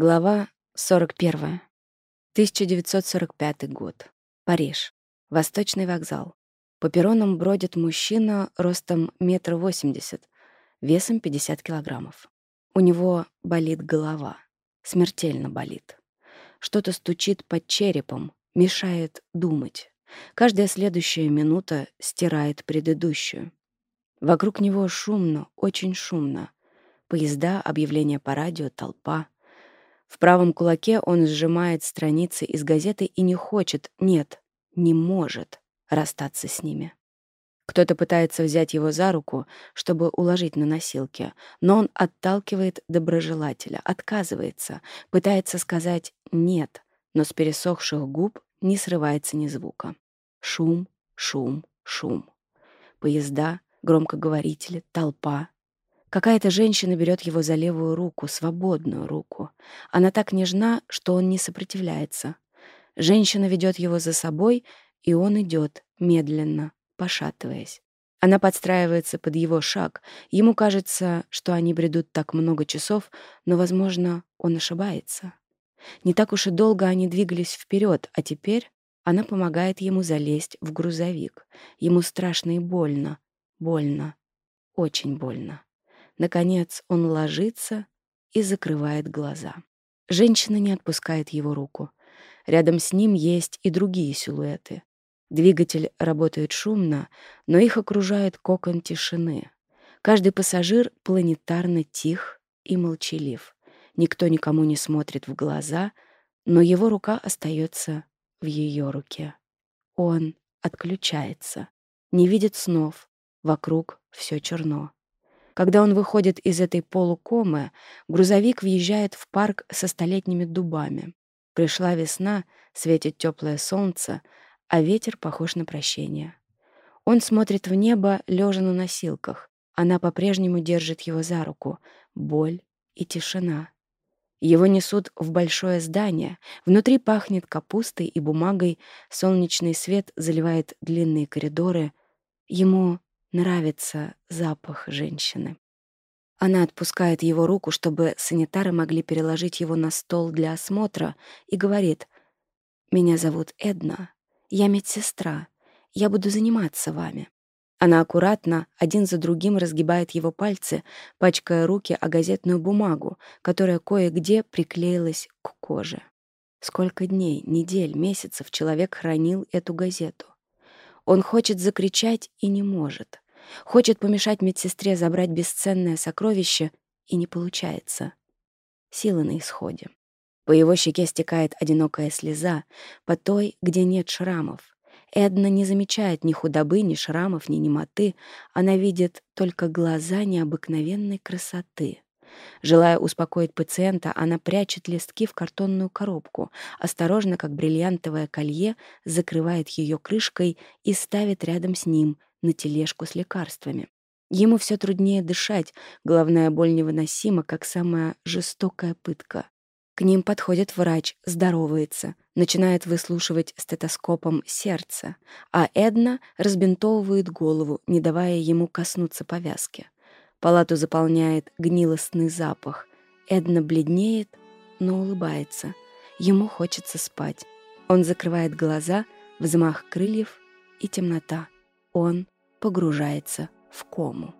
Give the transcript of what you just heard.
Глава 41. 1945 год. Париж. Восточный вокзал. По перронам бродит мужчина ростом метр восемьдесят, весом 50 килограммов. У него болит голова. Смертельно болит. Что-то стучит под черепом, мешает думать. Каждая следующая минута стирает предыдущую. Вокруг него шумно, очень шумно. Поезда, объявления по радио, толпа — в правом кулаке он сжимает страницы из газеты и не хочет, нет, не может расстаться с ними. Кто-то пытается взять его за руку, чтобы уложить на носилки, но он отталкивает доброжелателя, отказывается, пытается сказать «нет», но с пересохших губ не срывается ни звука. Шум, шум, шум. Поезда, громкоговорители, толпа, Какая-то женщина берет его за левую руку, свободную руку. Она так нежна, что он не сопротивляется. Женщина ведет его за собой, и он идет, медленно, пошатываясь. Она подстраивается под его шаг. Ему кажется, что они бредут так много часов, но, возможно, он ошибается. Не так уж и долго они двигались вперед, а теперь она помогает ему залезть в грузовик. Ему страшно и больно. Больно. Очень больно. Наконец он ложится и закрывает глаза. Женщина не отпускает его руку. Рядом с ним есть и другие силуэты. Двигатель работает шумно, но их окружает кокон тишины. Каждый пассажир планетарно тих и молчалив. Никто никому не смотрит в глаза, но его рука остается в ее руке. Он отключается, не видит снов, вокруг все черно. Когда он выходит из этой полукомы, грузовик въезжает в парк со столетними дубами. Пришла весна, светит теплое солнце, а ветер похож на прощение. Он смотрит в небо, лежа на носилках. Она по-прежнему держит его за руку. Боль и тишина. Его несут в большое здание. Внутри пахнет капустой и бумагой. Солнечный свет заливает длинные коридоры. Ему Нравится запах женщины. Она отпускает его руку, чтобы санитары могли переложить его на стол для осмотра, и говорит, «Меня зовут Эдна, я медсестра, я буду заниматься вами». Она аккуратно, один за другим разгибает его пальцы, пачкая руки о газетную бумагу, которая кое-где приклеилась к коже. Сколько дней, недель, месяцев человек хранил эту газету. Он хочет закричать и не может. Хочет помешать медсестре забрать бесценное сокровище, и не получается. Силы на исходе. По его щеке стекает одинокая слеза, по той, где нет шрамов. Эдна не замечает ни худобы, ни шрамов, ни немоты. Она видит только глаза необыкновенной красоты. Желая успокоить пациента, она прячет листки в картонную коробку, осторожно, как бриллиантовое колье, закрывает ее крышкой и ставит рядом с ним на тележку с лекарствами. Ему все труднее дышать, головная боль невыносима, как самая жестокая пытка. К ним подходит врач, здоровается, начинает выслушивать стетоскопом сердце, а Эдна разбинтовывает голову, не давая ему коснуться повязки. Палату заполняет гнилостный запах. Эдна бледнеет, но улыбается. Ему хочется спать. Он закрывает глаза, взмах крыльев и темнота. Он погружается в кому.